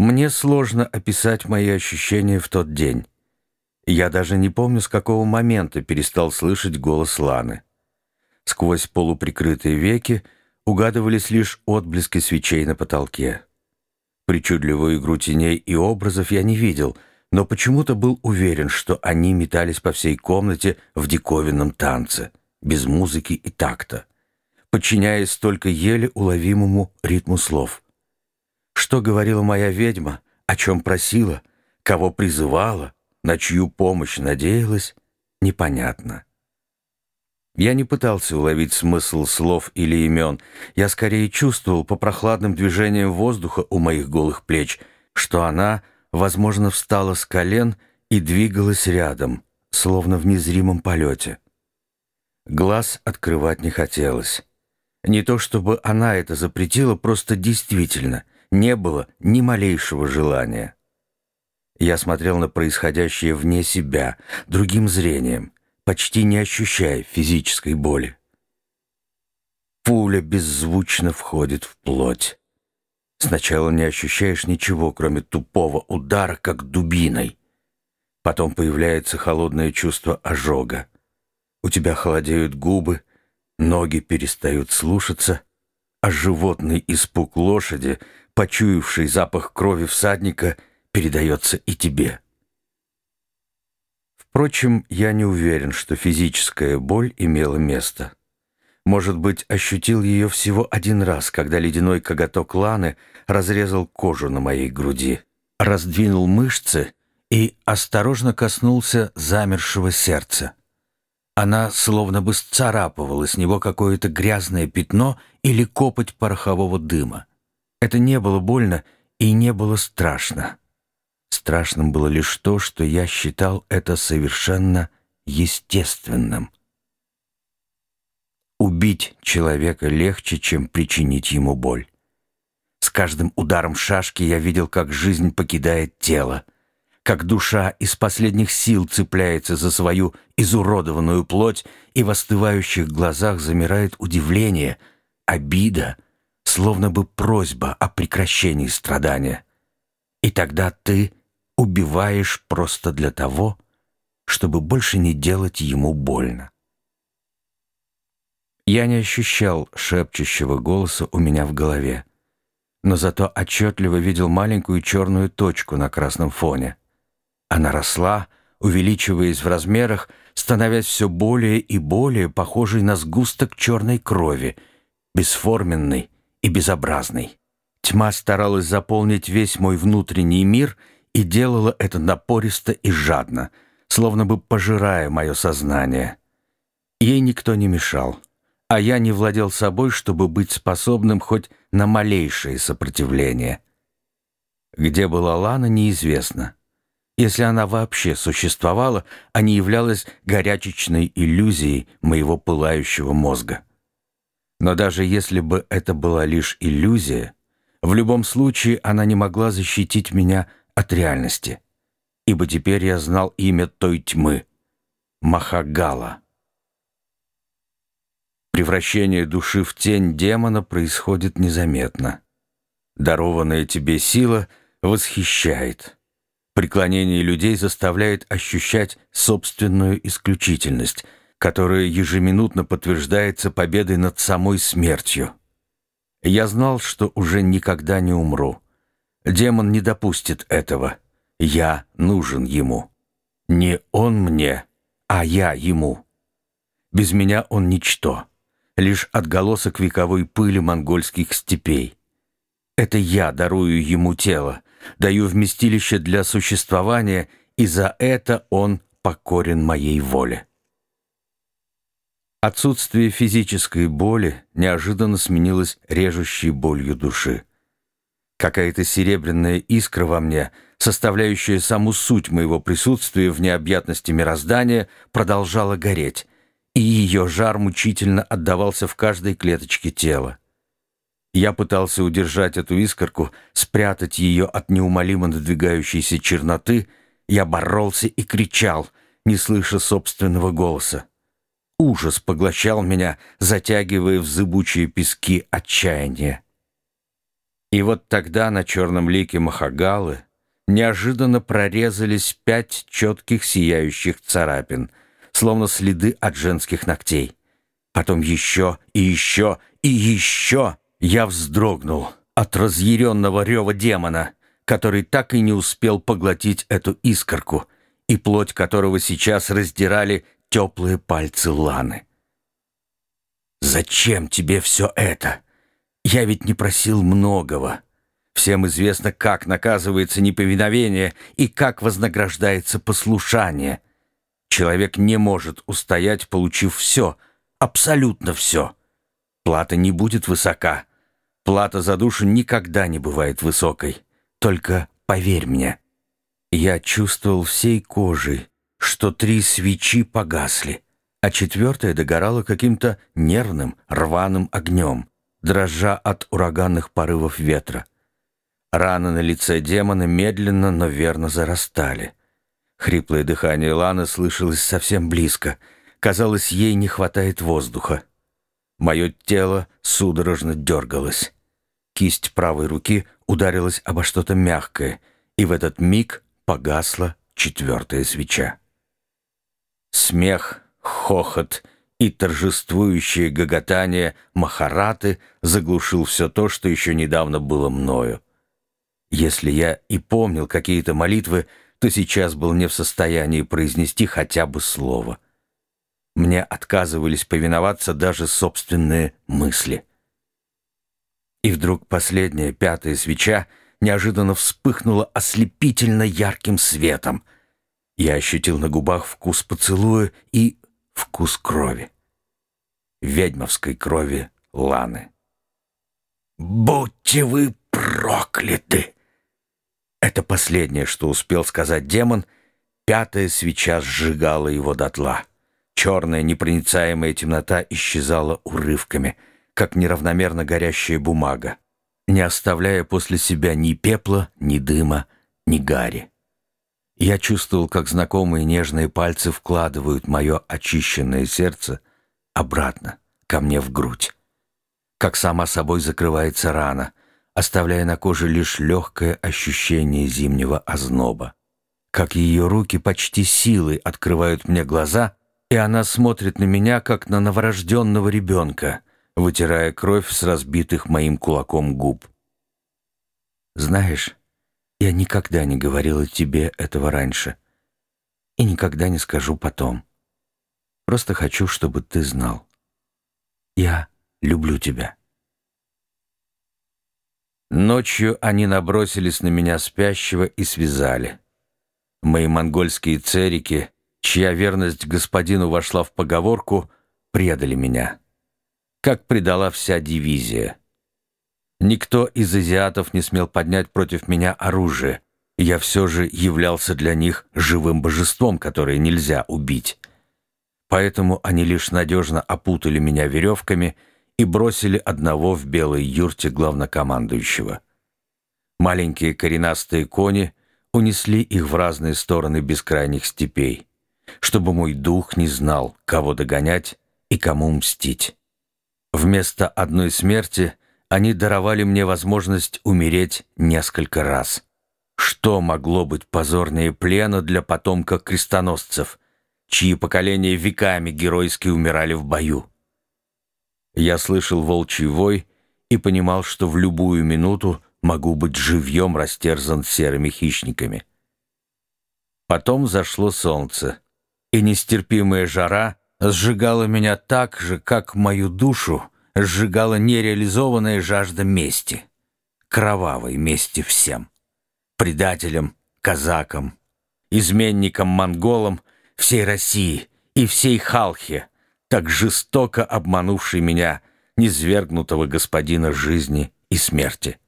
Мне сложно описать мои ощущения в тот день. Я даже не помню, с какого момента перестал слышать голос Ланы. Сквозь полуприкрытые веки угадывались лишь отблески свечей на потолке. Причудливую игру теней и образов я не видел, но почему-то был уверен, что они метались по всей комнате в диковинном танце, без музыки и такта, подчиняясь только еле уловимому ритму слов — что говорила моя ведьма, о чем просила, кого призывала, на чью помощь надеялась, непонятно. Я не пытался уловить смысл слов или имен. Я скорее чувствовал по прохладным движениям воздуха у моих голых плеч, что она, возможно, встала с колен и двигалась рядом, словно в незримом полете. Глаз открывать не хотелось. Не то чтобы она это запретила, просто действительно — не было ни малейшего желания. Я смотрел на происходящее вне себя, другим зрением, почти не ощущая физической боли. Пуля беззвучно входит в плоть. Сначала не ощущаешь ничего, кроме тупого удара, как дубиной. Потом появляется холодное чувство ожога. У тебя холодеют губы, ноги перестают слушаться, а животный испуг лошади — почуявший запах крови всадника, передается и тебе. Впрочем, я не уверен, что физическая боль имела место. Может быть, ощутил ее всего один раз, когда ледяной коготок ланы разрезал кожу на моей груди, раздвинул мышцы и осторожно коснулся замершего сердца. Она словно бы сцарапывала с него какое-то грязное пятно или копоть порохового дыма. Это не было больно и не было страшно. Страшным было лишь то, что я считал это совершенно естественным. Убить человека легче, чем причинить ему боль. С каждым ударом шашки я видел, как жизнь покидает тело, как душа из последних сил цепляется за свою изуродованную плоть, и в остывающих глазах замирает удивление, обида — словно бы просьба о прекращении страдания. И тогда ты убиваешь просто для того, чтобы больше не делать ему больно. Я не ощущал шепчущего голоса у меня в голове, но зато отчетливо видел маленькую черную точку на красном фоне. Она росла, увеличиваясь в размерах, становясь все более и более похожей на сгусток черной крови, бесформенной, и безобразной. Тьма старалась заполнить весь мой внутренний мир и делала это напористо и жадно, словно бы пожирая мое сознание. Ей никто не мешал, а я не владел собой, чтобы быть способным хоть на малейшее сопротивление. Где была Лана, неизвестно. Если она вообще существовала, а не являлась горячечной иллюзией моего пылающего мозга. Но даже если бы это была лишь иллюзия, в любом случае она не могла защитить меня от реальности, ибо теперь я знал имя той тьмы — Махагала. Превращение души в тень демона происходит незаметно. Дарованная тебе сила восхищает. Преклонение людей заставляет ощущать собственную исключительность — которое ежеминутно подтверждается победой над самой смертью. Я знал, что уже никогда не умру. Демон не допустит этого. Я нужен ему. Не он мне, а я ему. Без меня он ничто, лишь отголосок вековой пыли монгольских степей. Это я дарую ему тело, даю вместилище для существования, и за это он покорен моей воле. Отсутствие физической боли неожиданно сменилось режущей болью души. Какая-то серебряная искра во мне, составляющая саму суть моего присутствия в необъятности мироздания, продолжала гореть, и ее жар мучительно отдавался в каждой клеточке тела. Я пытался удержать эту искорку, спрятать ее от неумолимо надвигающейся черноты, я боролся и кричал, не слыша собственного голоса. Ужас поглощал меня, затягивая в зыбучие пески отчаяния. И вот тогда на черном лике Махагалы неожиданно прорезались пять четких сияющих царапин, словно следы от женских ногтей. Потом еще и еще и еще я вздрогнул от разъяренного рева демона, который так и не успел поглотить эту искорку, и плоть которого сейчас раздирали теплые пальцы Ланы. «Зачем тебе все это? Я ведь не просил многого. Всем известно, как наказывается неповиновение и как вознаграждается послушание. Человек не может устоять, получив все, абсолютно все. Плата не будет высока. Плата за душу никогда не бывает высокой. Только поверь мне. Я чувствовал всей кожей, что три свечи погасли, а четвертая догорала каким-то нервным, рваным огнем, дрожа от ураганных порывов ветра. Раны на лице демона медленно, но верно зарастали. Хриплое дыхание Ланы слышалось совсем близко. Казалось, ей не хватает воздуха. Мое тело судорожно дергалось. Кисть правой руки ударилась обо что-то мягкое, и в этот миг погасла четвертая свеча. Смех, хохот и торжествующее гоготание Махараты заглушил все то, что еще недавно было мною. Если я и помнил какие-то молитвы, то сейчас был не в состоянии произнести хотя бы слово. Мне отказывались повиноваться даже собственные мысли. И вдруг последняя, пятая свеча неожиданно вспыхнула ослепительно ярким светом. Я ощутил на губах вкус поцелуя и вкус крови. Ведьмовской крови Ланы. «Будьте вы прокляты!» Это последнее, что успел сказать демон. Пятая свеча сжигала его дотла. Черная непроницаемая темнота исчезала урывками, как неравномерно горящая бумага, не оставляя после себя ни пепла, ни дыма, ни гари. Я чувствовал, как знакомые нежные пальцы вкладывают мое очищенное сердце обратно, ко мне в грудь. Как сама собой закрывается рана, оставляя на коже лишь легкое ощущение зимнего озноба. Как ее руки почти силой открывают мне глаза, и она смотрит на меня, как на новорожденного ребенка, вытирая кровь с разбитых моим кулаком губ. «Знаешь, я никогда не говорила тебе этого раньше и никогда не скажу потом. Просто хочу, чтобы ты знал. Я люблю тебя». Ночью они набросились на меня спящего и связали. Мои монгольские церики, чья верность господину вошла в поговорку, предали меня. Как предала вся дивизия. Никто из азиатов не смел поднять против меня оружие. Я все же являлся для них живым божеством, которое нельзя убить. Поэтому они лишь надежно опутали меня веревками — и бросили одного в белой юрте главнокомандующего. Маленькие коренастые кони унесли их в разные стороны бескрайних степей, чтобы мой дух не знал, кого догонять и кому мстить. Вместо одной смерти они даровали мне возможность умереть несколько раз. Что могло быть позорнее плена для потомка крестоносцев, чьи поколения веками геройски умирали в бою? Я слышал волчий вой и понимал, что в любую минуту могу быть живьем растерзан серыми хищниками. Потом зашло солнце, и нестерпимая жара сжигала меня так же, как мою душу сжигала нереализованная жажда мести, кровавой мести всем, предателям, казакам, изменникам, монголам, всей России и всей Халхе, так жестоко обманувший меня, низвергнутого господина жизни и смерти.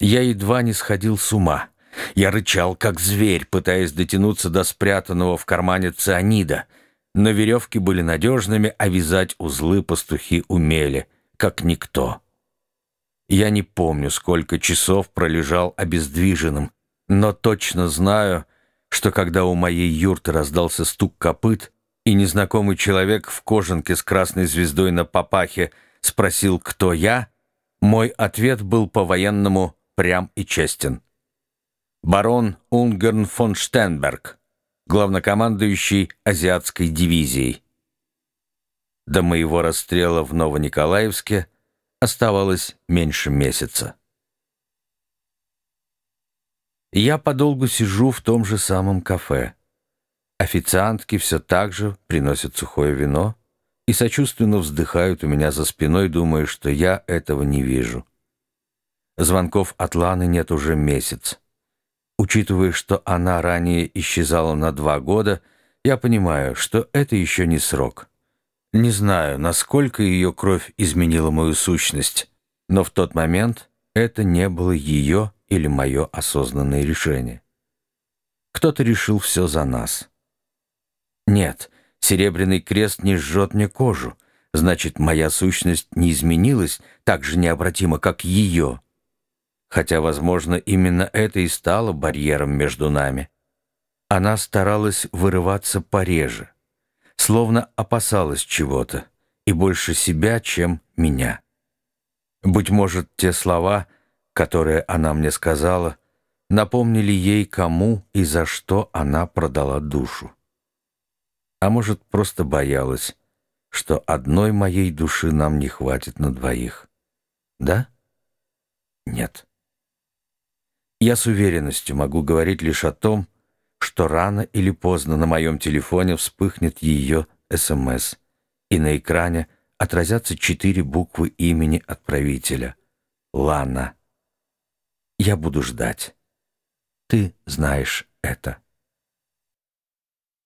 Я едва не сходил с ума. Я рычал, как зверь, пытаясь дотянуться до спрятанного в кармане цианида, но веревки были надежными, а вязать узлы пастухи умели, как никто. Я не помню, сколько часов пролежал обездвиженным, но точно знаю, что когда у моей юрты раздался стук копыт, и незнакомый человек в кожанке с красной звездой на папахе спросил, кто я, Мой ответ был по-военному прям и честен. Барон Унгерн фон Штенберг, главнокомандующий азиатской дивизией. До моего расстрела в Новониколаевске оставалось меньше месяца. Я подолгу сижу в том же самом кафе. Официантки все так же приносят сухое вино и сочувственно вздыхают у меня за спиной, думая, что я этого не вижу. Звонков от Ланы нет уже месяц. Учитывая, что она ранее исчезала на два года, я понимаю, что это еще не срок. Не знаю, насколько ее кровь изменила мою сущность, но в тот момент это не было ее или мое осознанное решение. Кто-то решил все за нас. Нет, серебряный крест не жжет мне кожу, значит, моя сущность не изменилась так же необратимо, как ее. Хотя, возможно, именно это и стало барьером между нами. Она старалась вырываться пореже, словно опасалась чего-то, и больше себя, чем меня. Быть может, те слова — которые она мне сказала, напомнили ей, кому и за что она продала душу. А может, просто боялась, что одной моей души нам не хватит на двоих. Да? Нет. Я с уверенностью могу говорить лишь о том, что рано или поздно на моем телефоне вспыхнет ее СМС, и на экране отразятся четыре буквы имени отправителя — Лана. Я буду ждать. Ты знаешь это.